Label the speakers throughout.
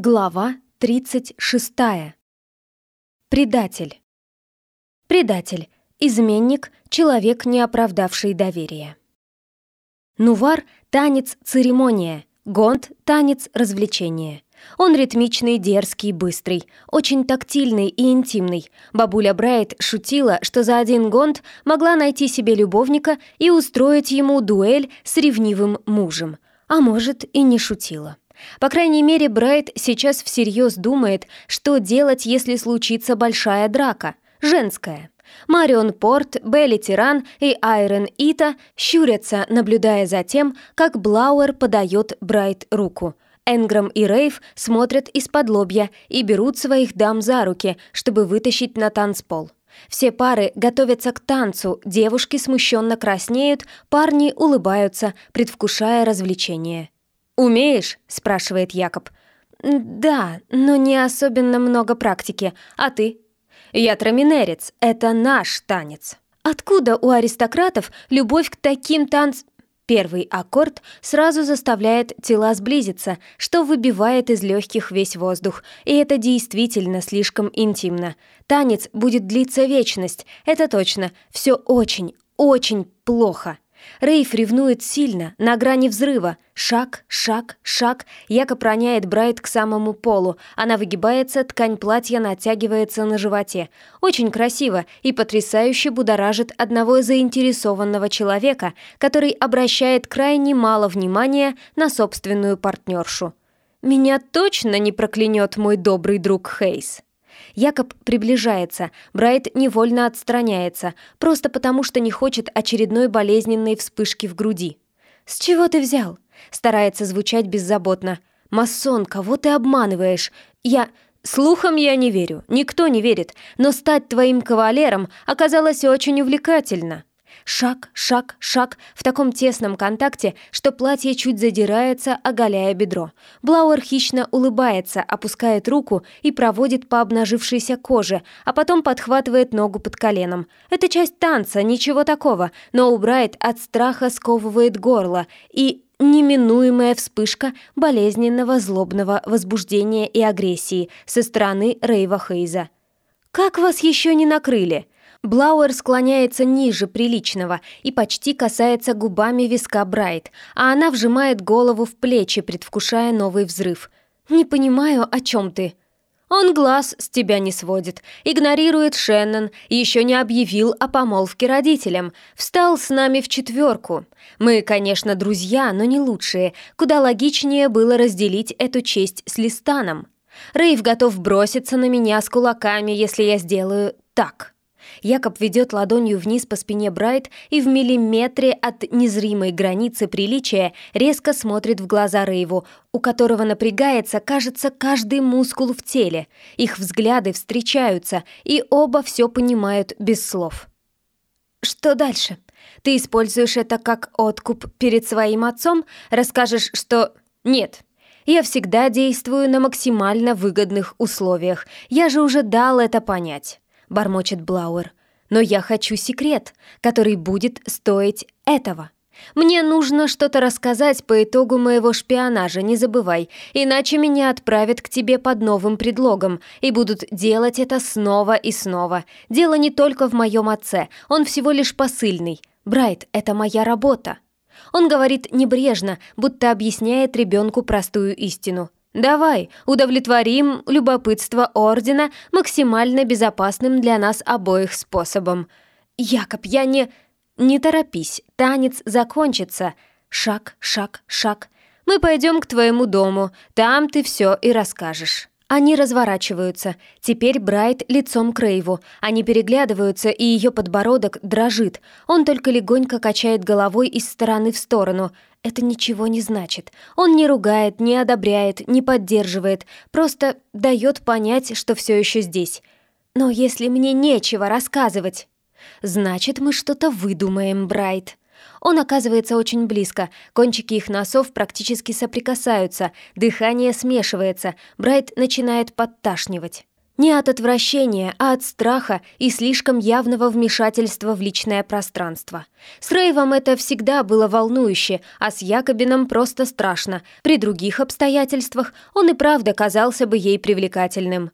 Speaker 1: Глава 36. Предатель. Предатель. Изменник. Человек, не оправдавший доверие. Нувар — танец-церемония. Гонд — танец-развлечение. Он ритмичный, дерзкий, быстрый, очень тактильный и интимный. Бабуля Брайт шутила, что за один гонд могла найти себе любовника и устроить ему дуэль с ревнивым мужем. А может, и не шутила. По крайней мере, Брайт сейчас всерьез думает, что делать, если случится большая драка, женская. Марион Порт, Белли Тиран и Айрон Ита щурятся, наблюдая за тем, как Блауэр подает Брайт руку. Энграм и Рейв смотрят из-под лобья и берут своих дам за руки, чтобы вытащить на танцпол. Все пары готовятся к танцу, девушки смущенно краснеют, парни улыбаются, предвкушая развлечение. «Умеешь?» — спрашивает Якоб. «Да, но не особенно много практики. А ты?» «Я траминерец. Это наш танец». «Откуда у аристократов любовь к таким танц...» Первый аккорд сразу заставляет тела сблизиться, что выбивает из легких весь воздух, и это действительно слишком интимно. Танец будет длиться вечность, это точно. Все очень, очень плохо. Рейф ревнует сильно, на грани взрыва. Шаг, шаг, шаг. Якоб роняет Брайт к самому полу. Она выгибается, ткань платья натягивается на животе. Очень красиво и потрясающе будоражит одного заинтересованного человека, который обращает крайне мало внимания на собственную партнершу. «Меня точно не проклянет мой добрый друг Хейс». Якоб приближается, Брайт невольно отстраняется, просто потому что не хочет очередной болезненной вспышки в груди. «С чего ты взял?» Старается звучать беззаботно. «Масон, кого ты обманываешь? Я...» «Слухам я не верю, никто не верит, но стать твоим кавалером оказалось очень увлекательно». Шаг, шаг, шаг в таком тесном контакте, что платье чуть задирается, оголяя бедро. Блауэр хищно улыбается, опускает руку и проводит по обнажившейся коже, а потом подхватывает ногу под коленом. Это часть танца, ничего такого, но у от страха сковывает горло и неминуемая вспышка болезненного злобного возбуждения и агрессии со стороны Рейва Хейза. «Как вас еще не накрыли?» Блауэр склоняется ниже приличного и почти касается губами виска Брайт, а она вжимает голову в плечи, предвкушая новый взрыв. «Не понимаю, о чем ты?» Он глаз с тебя не сводит, игнорирует Шеннон, еще не объявил о помолвке родителям, встал с нами в четверку. Мы, конечно, друзья, но не лучшие. Куда логичнее было разделить эту честь с Листаном. Рейв готов броситься на меня с кулаками, если я сделаю так. Якоб ведет ладонью вниз по спине Брайт и в миллиметре от незримой границы приличия резко смотрит в глаза Рейву, у которого напрягается, кажется, каждый мускул в теле. Их взгляды встречаются, и оба все понимают без слов. «Что дальше? Ты используешь это как откуп перед своим отцом? Расскажешь, что...» «Нет», я всегда действую на максимально выгодных условиях. Я же уже дал это понять. — бормочет Блауэр. «Но я хочу секрет, который будет стоить этого. Мне нужно что-то рассказать по итогу моего шпионажа, не забывай, иначе меня отправят к тебе под новым предлогом и будут делать это снова и снова. Дело не только в моем отце, он всего лишь посыльный. Брайт, это моя работа». Он говорит небрежно, будто объясняет ребенку простую истину. Давай, удовлетворим любопытство Ордена максимально безопасным для нас обоих способом. Якоб, я не... Не торопись, танец закончится. Шаг, шаг, шаг. Мы пойдем к твоему дому, там ты все и расскажешь. Они разворачиваются. Теперь Брайт лицом к Рейву. Они переглядываются, и ее подбородок дрожит. Он только легонько качает головой из стороны в сторону. Это ничего не значит. Он не ругает, не одобряет, не поддерживает. Просто дает понять, что все еще здесь. Но если мне нечего рассказывать... Значит, мы что-то выдумаем, Брайт. Он оказывается очень близко, кончики их носов практически соприкасаются, дыхание смешивается, Брайт начинает подташнивать. Не от отвращения, а от страха и слишком явного вмешательства в личное пространство. С Рейвом это всегда было волнующе, а с Якобином просто страшно. При других обстоятельствах он и правда казался бы ей привлекательным.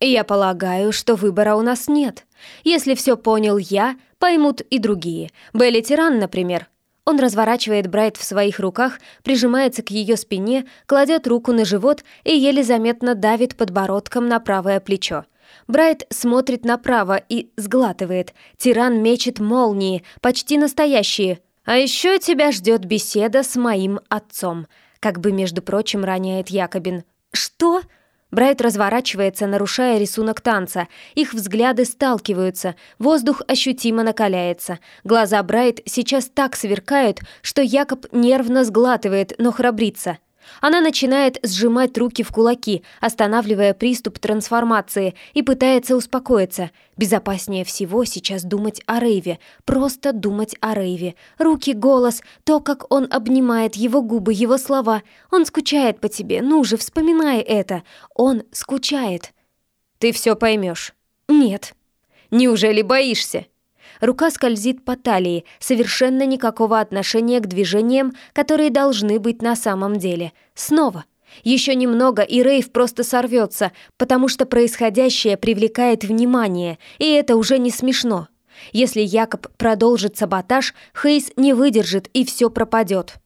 Speaker 1: «Я полагаю, что выбора у нас нет. Если все понял я, поймут и другие. Белли Тиран, например». Он разворачивает Брайт в своих руках, прижимается к ее спине, кладет руку на живот и еле заметно давит подбородком на правое плечо. Брайт смотрит направо и сглатывает. Тиран мечет молнии, почти настоящие. «А еще тебя ждет беседа с моим отцом», как бы, между прочим, роняет Якобин. «Что?» Брайт разворачивается, нарушая рисунок танца. Их взгляды сталкиваются, воздух ощутимо накаляется. Глаза Брайт сейчас так сверкают, что Якоб нервно сглатывает, но храбрится. Она начинает сжимать руки в кулаки, останавливая приступ трансформации, и пытается успокоиться. Безопаснее всего сейчас думать о Рейве, просто думать о Рейве. Руки, голос, то, как он обнимает его губы, его слова. Он скучает по тебе, ну же, вспоминай это. Он скучает. Ты все поймешь. Нет. Неужели боишься? Рука скользит по талии, совершенно никакого отношения к движениям, которые должны быть на самом деле. Снова. Еще немного, и Рейв просто сорвется, потому что происходящее привлекает внимание, и это уже не смешно. Если Якоб продолжит саботаж, Хейс не выдержит, и все пропадет.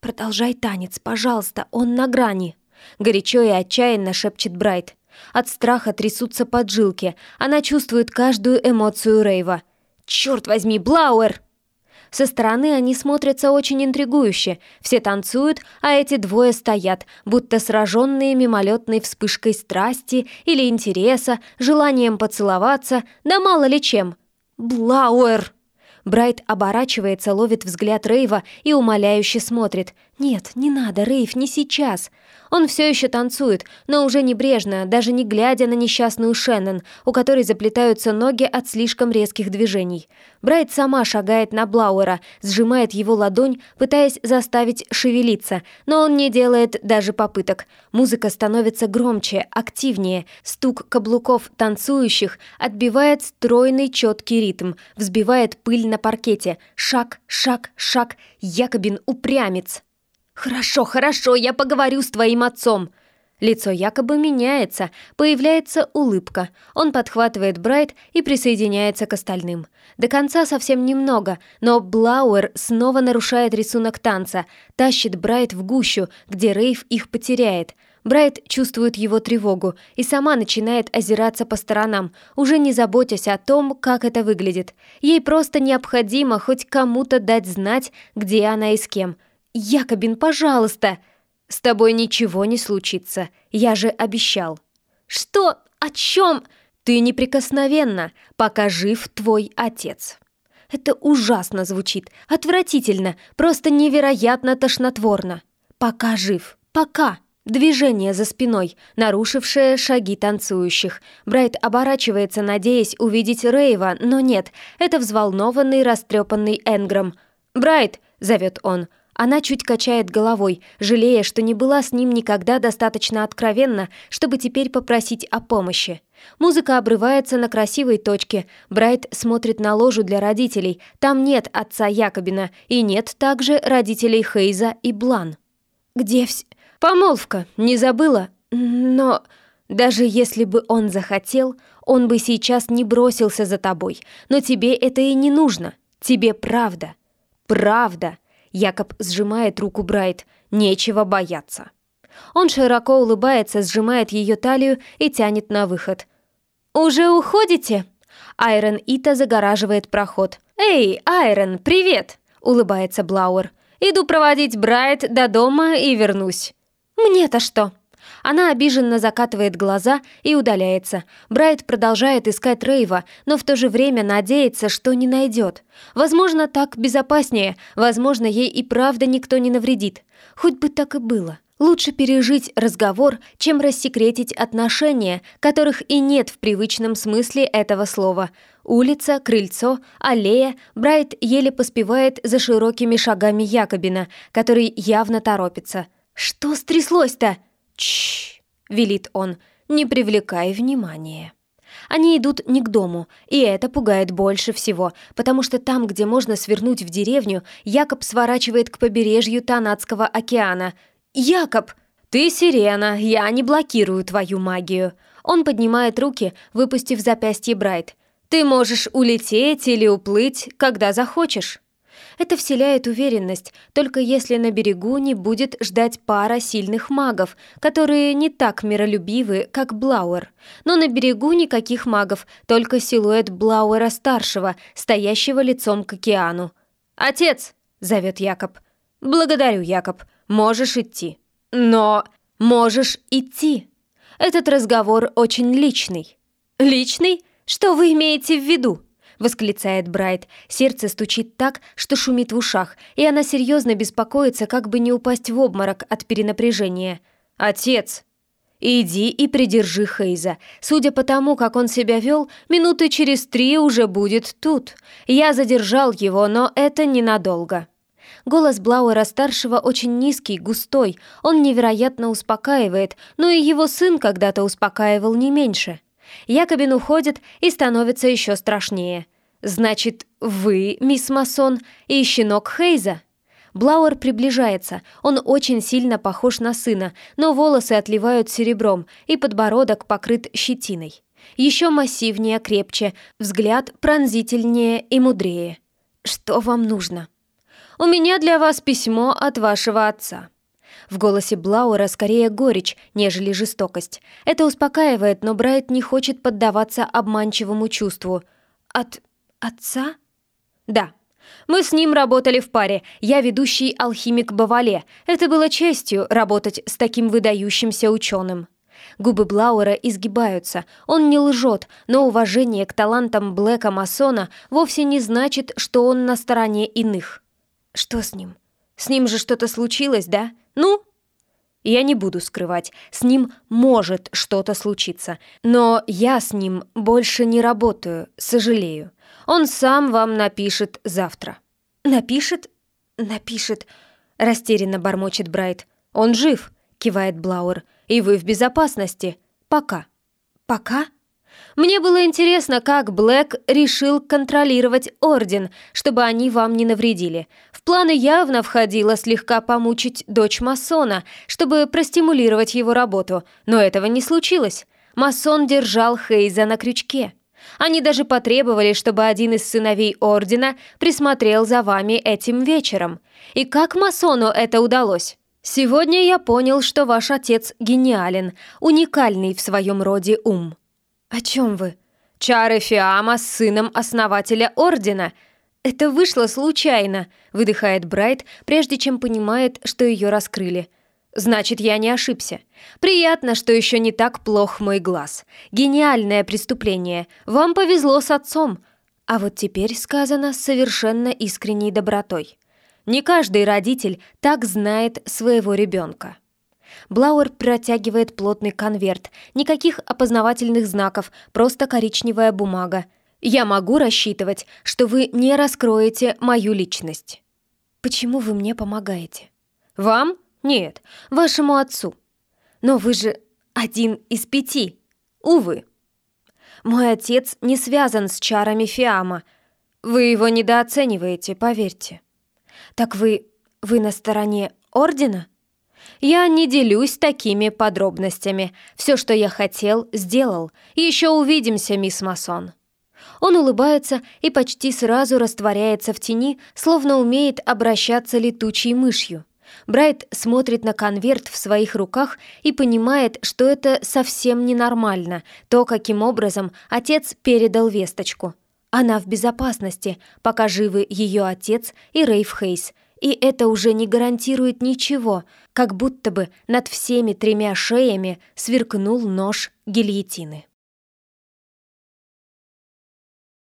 Speaker 1: «Продолжай танец, пожалуйста, он на грани», — горячо и отчаянно шепчет Брайт. От страха трясутся поджилки, она чувствует каждую эмоцию Рейва — «Черт возьми, Блауэр!» Со стороны они смотрятся очень интригующе. Все танцуют, а эти двое стоят, будто сраженные мимолетной вспышкой страсти или интереса, желанием поцеловаться, да мало ли чем. «Блауэр!» Брайт оборачивается, ловит взгляд Рейва и умоляюще смотрит. «Нет, не надо, Рейв, не сейчас!» Он все еще танцует, но уже небрежно, даже не глядя на несчастную Шеннон, у которой заплетаются ноги от слишком резких движений. Брайт сама шагает на Блауэра, сжимает его ладонь, пытаясь заставить шевелиться, но он не делает даже попыток. Музыка становится громче, активнее. Стук каблуков танцующих отбивает стройный четкий ритм, взбивает пыль на паркете. Шаг, шаг, шаг. Якобин упрямец. «Хорошо, хорошо, я поговорю с твоим отцом». Лицо якобы меняется, появляется улыбка. Он подхватывает Брайт и присоединяется к остальным. До конца совсем немного, но Блауэр снова нарушает рисунок танца, тащит Брайт в гущу, где Рейв их потеряет. Брайт чувствует его тревогу и сама начинает озираться по сторонам, уже не заботясь о том, как это выглядит. Ей просто необходимо хоть кому-то дать знать, где она и с кем – «Якобин, пожалуйста!» «С тобой ничего не случится, я же обещал». «Что? О чем?» «Ты неприкосновенна, пока жив твой отец». Это ужасно звучит, отвратительно, просто невероятно тошнотворно. «Пока жив, пока!» Движение за спиной, нарушившее шаги танцующих. Брайт оборачивается, надеясь увидеть Рейва, но нет, это взволнованный, растрепанный Энграм. «Брайт!» — зовет он. Она чуть качает головой, жалея, что не была с ним никогда достаточно откровенна, чтобы теперь попросить о помощи. Музыка обрывается на красивой точке. Брайт смотрит на ложу для родителей. Там нет отца Якобина, и нет также родителей Хейза и Блан. «Где вс...» «Помолвка, не забыла? Но...» «Даже если бы он захотел, он бы сейчас не бросился за тобой. Но тебе это и не нужно. Тебе правда. Правда!» Якоб сжимает руку Брайт. Нечего бояться. Он широко улыбается, сжимает ее талию и тянет на выход. «Уже уходите?» Айрон Ита загораживает проход. «Эй, Айрон, привет!» — улыбается Блауэр. «Иду проводить Брайт до дома и вернусь». «Мне-то что?» Она обиженно закатывает глаза и удаляется. Брайт продолжает искать Рейва, но в то же время надеется, что не найдет. Возможно, так безопаснее, возможно, ей и правда никто не навредит. Хоть бы так и было. Лучше пережить разговор, чем рассекретить отношения, которых и нет в привычном смысле этого слова. Улица, крыльцо, аллея. Брайт еле поспевает за широкими шагами Якобина, который явно торопится. «Что стряслось-то?» «Чш!» — велит он. не привлекай внимания. Они идут не к дому, и это пугает больше всего, потому что там, где можно свернуть в деревню, Якоб сворачивает к побережью Танатского океана. «Якоб! Ты сирена, я не блокирую твою магию!» Он поднимает руки, выпустив запястье Брайт. «Ты можешь улететь или уплыть, когда захочешь». Это вселяет уверенность, только если на берегу не будет ждать пара сильных магов, которые не так миролюбивы, как Блауэр. Но на берегу никаких магов, только силуэт Блауэра-старшего, стоящего лицом к океану. «Отец!» — зовет Якоб. «Благодарю, Якоб. Можешь идти». «Но...» «Можешь идти». Этот разговор очень личный. «Личный? Что вы имеете в виду?» — восклицает Брайт. Сердце стучит так, что шумит в ушах, и она серьезно беспокоится, как бы не упасть в обморок от перенапряжения. «Отец!» «Иди и придержи Хейза. Судя по тому, как он себя вел, минуты через три уже будет тут. Я задержал его, но это ненадолго». Голос Блауэра-старшего очень низкий, густой. Он невероятно успокаивает, но и его сын когда-то успокаивал не меньше. Якобин уходит и становится еще страшнее. «Значит, вы, мисс Масон, и щенок Хейза?» Блауэр приближается. Он очень сильно похож на сына, но волосы отливают серебром, и подбородок покрыт щетиной. Еще массивнее, крепче, взгляд пронзительнее и мудрее. «Что вам нужно?» «У меня для вас письмо от вашего отца». В голосе Блауэра скорее горечь, нежели жестокость. Это успокаивает, но Брайт не хочет поддаваться обманчивому чувству. «От отца?» «Да. Мы с ним работали в паре. Я ведущий алхимик Бавале. Это было честью работать с таким выдающимся ученым». Губы Блауэра изгибаются. Он не лжет, но уважение к талантам Блэка Масона вовсе не значит, что он на стороне иных. «Что с ним? С ним же что-то случилось, да?» «Ну?» Я не буду скрывать, с ним может что-то случиться, но я с ним больше не работаю, сожалею. Он сам вам напишет завтра». «Напишет? Напишет?» — растерянно бормочет Брайт. «Он жив», — кивает Блауэр, — «и вы в безопасности. Пока». «Пока?» Мне было интересно, как Блэк решил контролировать Орден, чтобы они вам не навредили. В планы явно входило слегка помучить дочь масона, чтобы простимулировать его работу, но этого не случилось. Масон держал Хейза на крючке. Они даже потребовали, чтобы один из сыновей Ордена присмотрел за вами этим вечером. И как масону это удалось? Сегодня я понял, что ваш отец гениален, уникальный в своем роде ум. «О чем вы?» «Чары Фиама с сыном основателя Ордена!» «Это вышло случайно», — выдыхает Брайт, прежде чем понимает, что ее раскрыли. «Значит, я не ошибся. Приятно, что еще не так плох мой глаз. Гениальное преступление. Вам повезло с отцом». А вот теперь сказано с совершенно искренней добротой. Не каждый родитель так знает своего ребенка. Блауэр протягивает плотный конверт. Никаких опознавательных знаков, просто коричневая бумага. Я могу рассчитывать, что вы не раскроете мою личность. Почему вы мне помогаете? Вам? Нет, вашему отцу. Но вы же один из пяти. Увы. Мой отец не связан с чарами Фиама. Вы его недооцениваете, поверьте. Так вы... вы на стороне Ордена? Я не делюсь такими подробностями. Все, что я хотел, сделал. Еще увидимся, мисс Масон». Он улыбается и почти сразу растворяется в тени, словно умеет обращаться летучей мышью. Брайт смотрит на конверт в своих руках и понимает, что это совсем ненормально, то, каким образом отец передал весточку. Она в безопасности, пока живы ее отец и Рейв Хейс, и это уже не гарантирует ничего, как будто бы над всеми тремя шеями сверкнул нож гильотины.